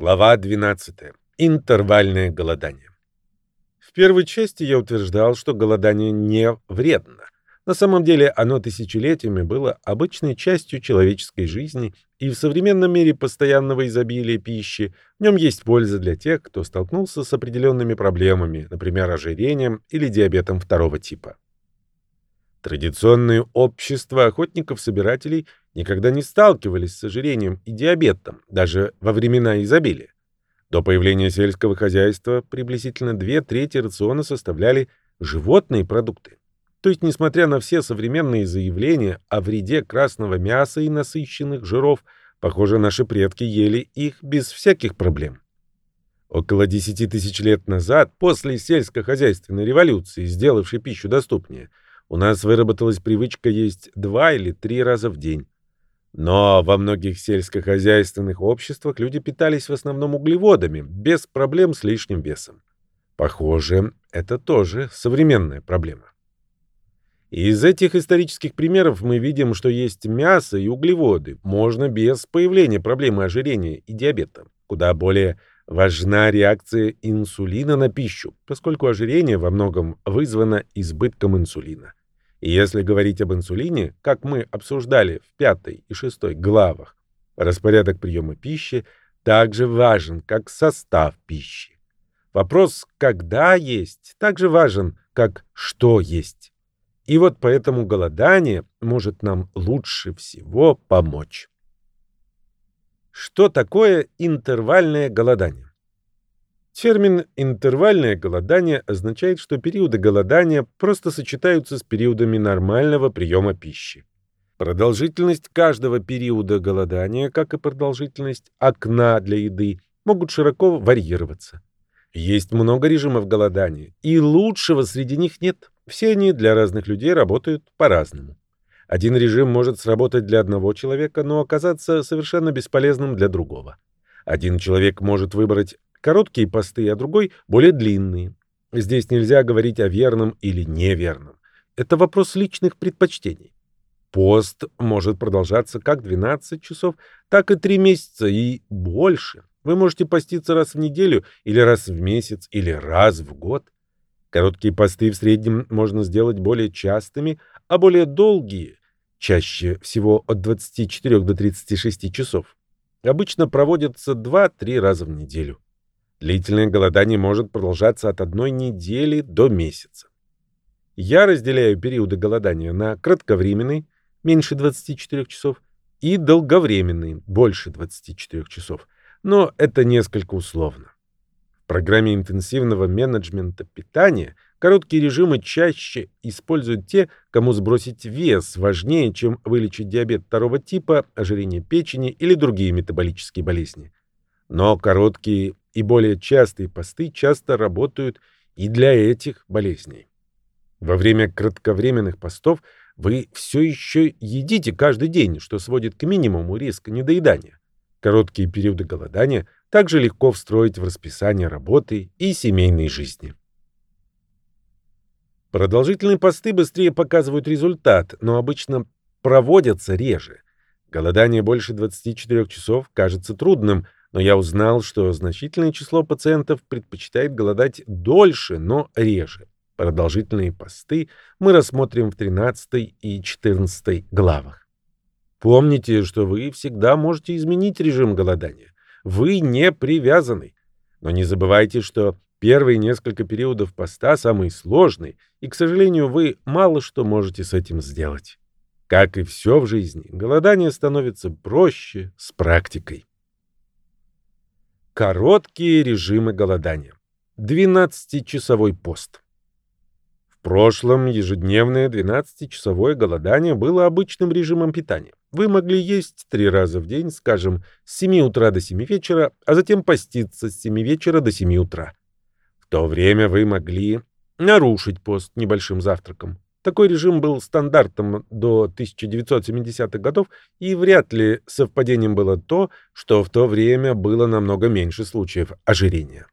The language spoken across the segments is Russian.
Глава 12. Интервальное голодание. В первой части я утверждал, что голодание не вредно. На самом деле оно тысячелетиями было обычной частью человеческой жизни, и в современном мире постоянного изобилия пищи в нем есть польза для тех, кто столкнулся с определенными проблемами, например, ожирением или диабетом второго типа. Традиционные общества охотников-собирателей никогда не сталкивались с ожирением и диабетом, даже во времена изобилия. До появления сельского хозяйства приблизительно две трети рациона составляли животные продукты. То есть, несмотря на все современные заявления о вреде красного мяса и насыщенных жиров, похоже, наши предки ели их без всяких проблем. Около 10 тысяч лет назад, после сельскохозяйственной революции, сделавшей пищу доступнее, у нас выработалась привычка есть два или три раза в день. Но во многих сельскохозяйственных обществах люди питались в основном углеводами, без проблем с лишним весом. Похоже, это тоже современная проблема. Из этих исторических примеров мы видим, что есть мясо и углеводы можно без появления проблемы ожирения и диабета. Куда более важна реакция инсулина на пищу, поскольку ожирение во многом вызвано избытком инсулина. Если говорить об инсулине, как мы обсуждали в пятой и шестой главах, распорядок приема пищи также важен, как состав пищи. Вопрос «когда есть» также важен, как «что есть». И вот поэтому голодание может нам лучше всего помочь. Что такое интервальное голодание? Термин «интервальное голодание» означает, что периоды голодания просто сочетаются с периодами нормального приема пищи. Продолжительность каждого периода голодания, как и продолжительность окна для еды, могут широко варьироваться. Есть много режимов голодания, и лучшего среди них нет. Все они для разных людей работают по-разному. Один режим может сработать для одного человека, но оказаться совершенно бесполезным для другого. Один человек может выбрать короткие посты, а другой — более длинные. Здесь нельзя говорить о верном или неверном. Это вопрос личных предпочтений. Пост может продолжаться как 12 часов, так и 3 месяца и больше. Вы можете поститься раз в неделю, или раз в месяц, или раз в год. Короткие посты в среднем можно сделать более частыми, а более долгие, чаще всего от 24 до 36 часов, обычно проводятся 2-3 раза в неделю. Длительное голодание может продолжаться от одной недели до месяца. Я разделяю периоды голодания на кратковременный, меньше 24 часов, и долговременный, больше 24 часов. Но это несколько условно. В программе интенсивного менеджмента питания короткие режимы чаще используют те, кому сбросить вес важнее, чем вылечить диабет второго типа, ожирение печени или другие метаболические болезни. Но короткие и более частые посты часто работают и для этих болезней. Во время кратковременных постов вы все еще едите каждый день, что сводит к минимуму риск недоедания. Короткие периоды голодания также легко встроить в расписание работы и семейной жизни. Продолжительные посты быстрее показывают результат, но обычно проводятся реже. Голодание больше 24 часов кажется трудным – но я узнал, что значительное число пациентов предпочитает голодать дольше, но реже. Продолжительные посты мы рассмотрим в 13 и 14 главах. Помните, что вы всегда можете изменить режим голодания. Вы не привязаны. Но не забывайте, что первые несколько периодов поста самые сложные, и, к сожалению, вы мало что можете с этим сделать. Как и все в жизни, голодание становится проще с практикой. Короткие режимы голодания. 12-часовой пост. В прошлом ежедневное 12-часовое голодание было обычным режимом питания. Вы могли есть три раза в день, скажем, с 7 утра до 7 вечера, а затем поститься с 7 вечера до 7 утра. В то время вы могли нарушить пост небольшим завтраком. Такой режим был стандартом до 1970-х годов, и вряд ли совпадением было то, что в то время было намного меньше случаев ожирения.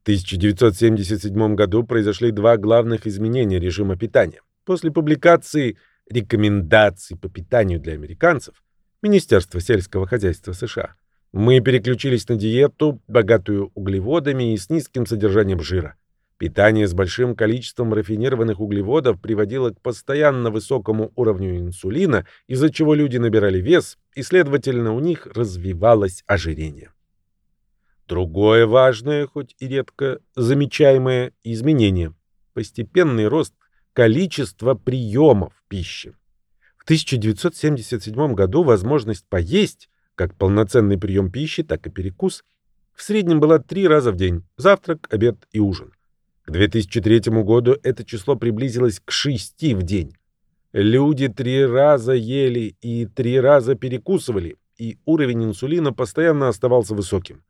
В 1977 году произошли два главных изменения режима питания. После публикации рекомендаций по питанию для американцев Министерства сельского хозяйства США Мы переключились на диету, богатую углеводами и с низким содержанием жира. Питание с большим количеством рафинированных углеводов приводило к постоянно высокому уровню инсулина, из-за чего люди набирали вес, и, следовательно, у них развивалось ожирение. Другое важное, хоть и редко замечаемое изменение – постепенный рост количества приемов пищи. В 1977 году возможность поесть, как полноценный прием пищи, так и перекус, в среднем была три раза в день – завтрак, обед и ужин. К 2003 году это число приблизилось к шести в день. Люди три раза ели и три раза перекусывали, и уровень инсулина постоянно оставался высоким.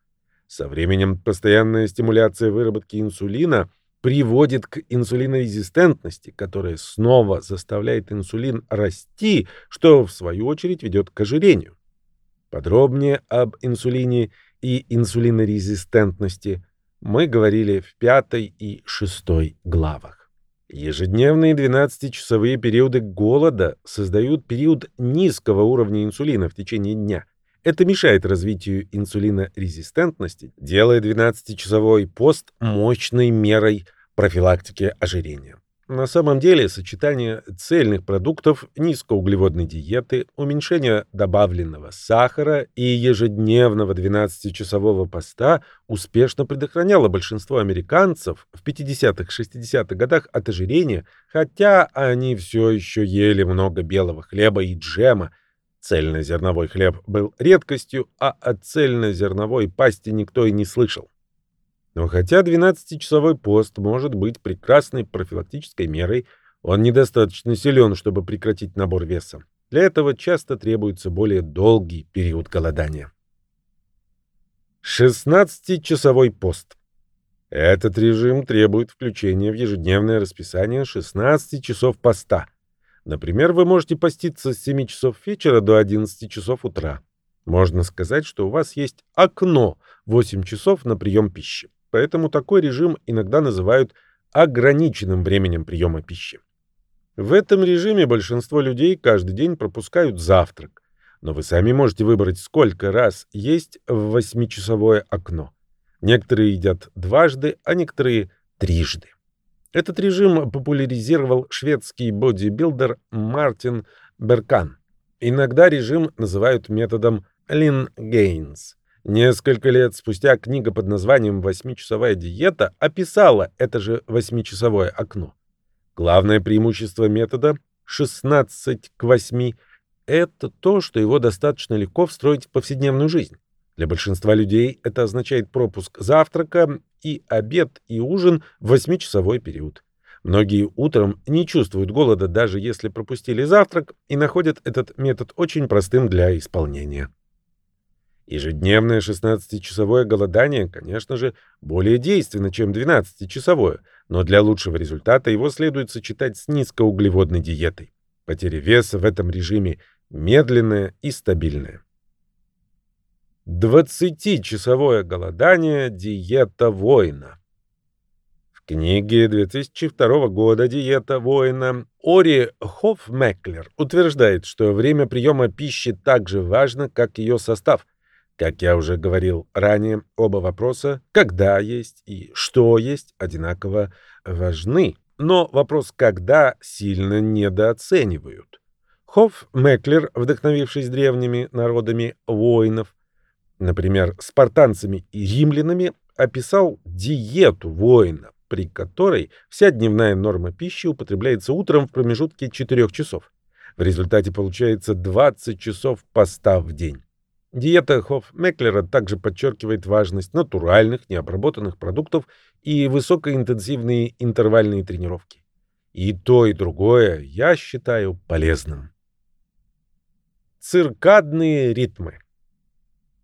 Со временем постоянная стимуляция выработки инсулина приводит к инсулинорезистентности, которая снова заставляет инсулин расти, что в свою очередь ведет к ожирению. Подробнее об инсулине и инсулинорезистентности мы говорили в пятой и шестой главах. Ежедневные 12-часовые периоды голода создают период низкого уровня инсулина в течение дня. Это мешает развитию инсулинорезистентности, делая 12-часовой пост мощной мерой профилактики ожирения. На самом деле сочетание цельных продуктов, низкоуглеводной диеты, уменьшение добавленного сахара и ежедневного 12-часового поста успешно предохраняло большинство американцев в 50-60-х годах от ожирения, хотя они все еще ели много белого хлеба и джема. Цельнозерновой хлеб был редкостью, а о цельнозерновой пасте никто и не слышал. Но хотя 12-часовой пост может быть прекрасной профилактической мерой, он недостаточно силен, чтобы прекратить набор веса. Для этого часто требуется более долгий период голодания. 16-часовой пост. Этот режим требует включения в ежедневное расписание 16 часов поста. Например, вы можете поститься с 7 часов вечера до 11 часов утра. Можно сказать, что у вас есть окно 8 часов на прием пищи поэтому такой режим иногда называют ограниченным временем приема пищи. В этом режиме большинство людей каждый день пропускают завтрак, но вы сами можете выбрать, сколько раз есть в восьмичасовое окно. Некоторые едят дважды, а некоторые трижды. Этот режим популяризировал шведский бодибилдер Мартин Беркан. Иногда режим называют методом Лин Гейнс. Несколько лет спустя книга под названием «Восьмичасовая диета» описала это же восьмичасовое окно. Главное преимущество метода 16 к 8 – это то, что его достаточно легко встроить в повседневную жизнь. Для большинства людей это означает пропуск завтрака и обед и ужин в восьмичасовой период. Многие утром не чувствуют голода, даже если пропустили завтрак, и находят этот метод очень простым для исполнения. Ежедневное 16-часовое голодание, конечно же, более действенно, чем 12-часовое, но для лучшего результата его следует сочетать с низкоуглеводной диетой. Потеря веса в этом режиме медленная и стабильная. 20-часовое голодание – диета воина. В книге 2002 года «Диета воина» Ори Хоффмеклер утверждает, что время приема пищи так же важно, как ее состав – как я уже говорил ранее, оба вопроса «когда есть» и «что есть» одинаково важны, но вопрос «когда» сильно недооценивают. Хофф Меклер, вдохновившись древними народами воинов, например, спартанцами и римлянами, описал диету воина, при которой вся дневная норма пищи употребляется утром в промежутке 4 часов. В результате получается 20 часов поста в день. Диета Хоффмеклера также подчеркивает важность натуральных, необработанных продуктов и высокоинтенсивные интервальные тренировки. И то, и другое я считаю полезным. Циркадные ритмы.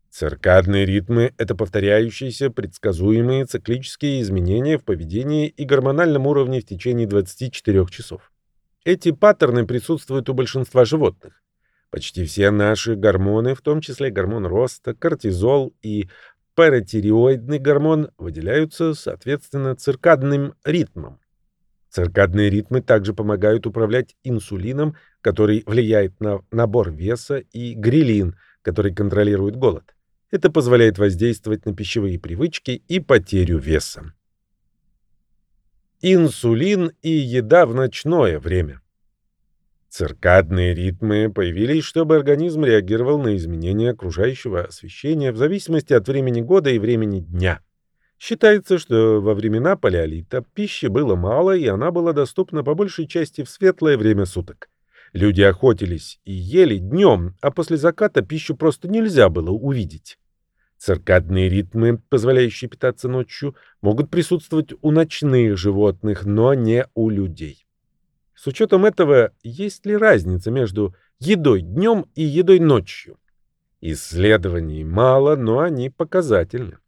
Циркадные ритмы – это повторяющиеся, предсказуемые циклические изменения в поведении и гормональном уровне в течение 24 часов. Эти паттерны присутствуют у большинства животных. Почти все наши гормоны, в том числе гормон роста, кортизол и паратиреоидный гормон, выделяются соответственно циркадным ритмам. Циркадные ритмы также помогают управлять инсулином, который влияет на набор веса, и грилин, который контролирует голод. Это позволяет воздействовать на пищевые привычки и потерю веса. Инсулин и еда в ночное время. Циркадные ритмы появились, чтобы организм реагировал на изменения окружающего освещения в зависимости от времени года и времени дня. Считается, что во времена палеолита пищи было мало, и она была доступна по большей части в светлое время суток. Люди охотились и ели днем, а после заката пищу просто нельзя было увидеть. Циркадные ритмы, позволяющие питаться ночью, могут присутствовать у ночных животных, но не у людей. С учетом этого, есть ли разница между едой днем и едой ночью? Исследований мало, но они показательны.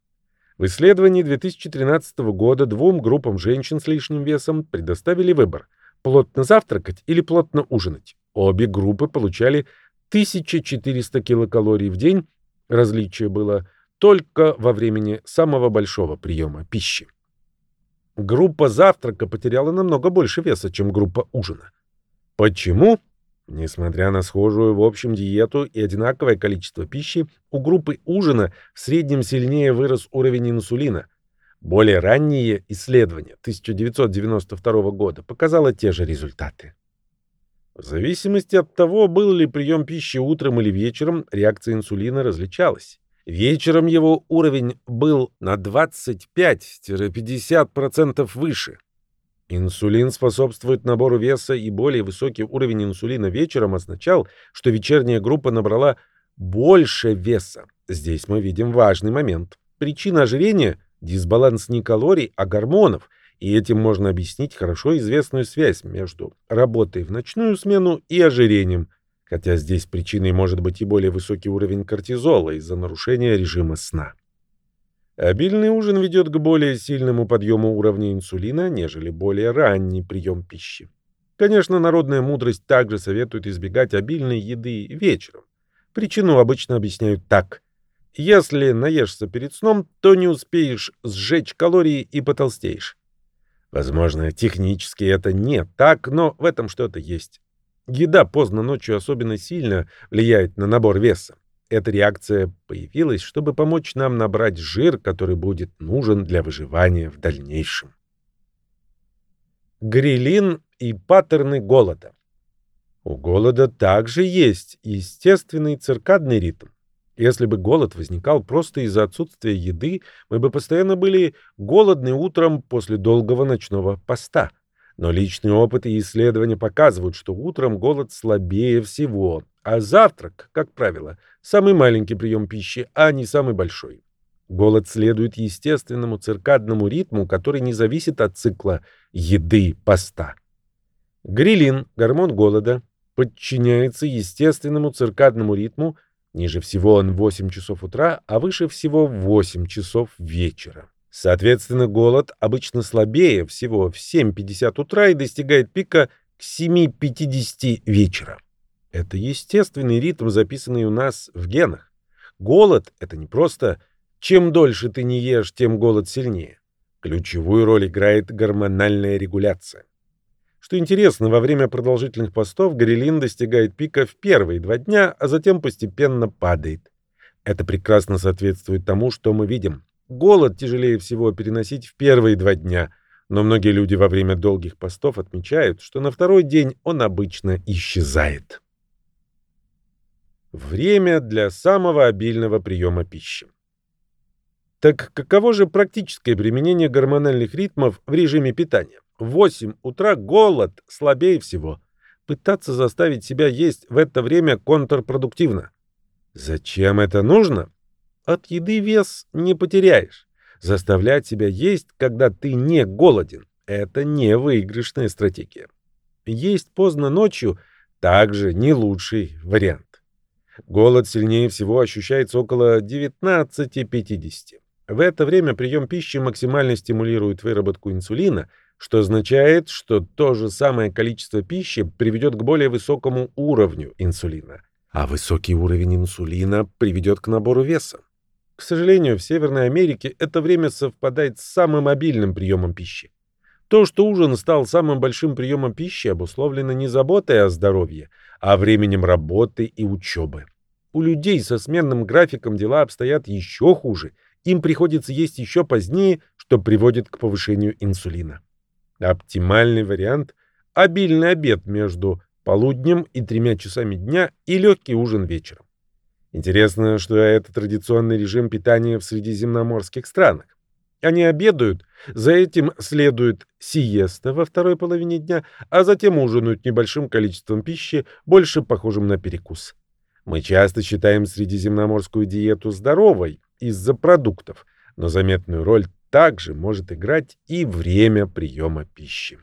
В исследовании 2013 года двум группам женщин с лишним весом предоставили выбор – плотно завтракать или плотно ужинать. Обе группы получали 1400 килокалорий в день, различие было только во времени самого большого приема пищи. Группа завтрака потеряла намного больше веса, чем группа ужина. Почему? Несмотря на схожую в общем диету и одинаковое количество пищи, у группы ужина в среднем сильнее вырос уровень инсулина. Более ранние исследования 1992 года показало те же результаты. В зависимости от того, был ли прием пищи утром или вечером, реакция инсулина различалась. Вечером его уровень был на 25-50% выше. Инсулин способствует набору веса, и более высокий уровень инсулина вечером означал, что вечерняя группа набрала больше веса. Здесь мы видим важный момент. Причина ожирения – дисбаланс не калорий, а гормонов, и этим можно объяснить хорошо известную связь между работой в ночную смену и ожирением – хотя здесь причиной может быть и более высокий уровень кортизола из-за нарушения режима сна. Обильный ужин ведет к более сильному подъему уровня инсулина, нежели более ранний прием пищи. Конечно, народная мудрость также советует избегать обильной еды вечером. Причину обычно объясняют так. Если наешься перед сном, то не успеешь сжечь калории и потолстеешь. Возможно, технически это не так, но в этом что-то есть. Еда поздно ночью особенно сильно влияет на набор веса. Эта реакция появилась, чтобы помочь нам набрать жир, который будет нужен для выживания в дальнейшем. Грилин и паттерны голода. У голода также есть естественный циркадный ритм. Если бы голод возникал просто из-за отсутствия еды, мы бы постоянно были голодны утром после долгого ночного поста. Но личный опыт и исследования показывают, что утром голод слабее всего, а завтрак, как правило, самый маленький прием пищи, а не самый большой. Голод следует естественному циркадному ритму, который не зависит от цикла еды-поста. Грилин, гормон голода, подчиняется естественному циркадному ритму, ниже всего он в 8 часов утра, а выше всего в 8 часов вечера. Соответственно, голод обычно слабее всего в 7.50 утра и достигает пика к 7.50 вечера. Это естественный ритм, записанный у нас в генах. Голод — это не просто «чем дольше ты не ешь, тем голод сильнее». Ключевую роль играет гормональная регуляция. Что интересно, во время продолжительных постов грелин достигает пика в первые два дня, а затем постепенно падает. Это прекрасно соответствует тому, что мы видим. Голод тяжелее всего переносить в первые два дня, но многие люди во время долгих постов отмечают, что на второй день он обычно исчезает. Время для самого обильного приема пищи. Так каково же практическое применение гормональных ритмов в режиме питания? В 8 утра голод слабее всего. Пытаться заставить себя есть в это время контрпродуктивно. Зачем это нужно? От еды вес не потеряешь. Заставлять себя есть, когда ты не голоден, это не выигрышная стратегия. Есть поздно ночью также не лучший вариант. Голод сильнее всего ощущается около 19.50. В это время прием пищи максимально стимулирует выработку инсулина, что означает, что то же самое количество пищи приведет к более высокому уровню инсулина, а высокий уровень инсулина приведет к набору веса. Сожалению, в Северной Америке это время совпадает с самым обильным приемом пищи. То, что ужин стал самым большим приемом пищи, обусловлено не заботой о здоровье, а временем работы и учебы. У людей со сменным графиком дела обстоят еще хуже. Им приходится есть еще позднее, что приводит к повышению инсулина. Оптимальный вариант – обильный обед между полуднем и тремя часами дня и легкий ужин вечером. Интересно, что это традиционный режим питания в средиземноморских странах. Они обедают, за этим следует сиеста во второй половине дня, а затем ужинают небольшим количеством пищи, больше похожим на перекус. Мы часто считаем средиземноморскую диету здоровой из-за продуктов, но заметную роль также может играть и время приема пищи.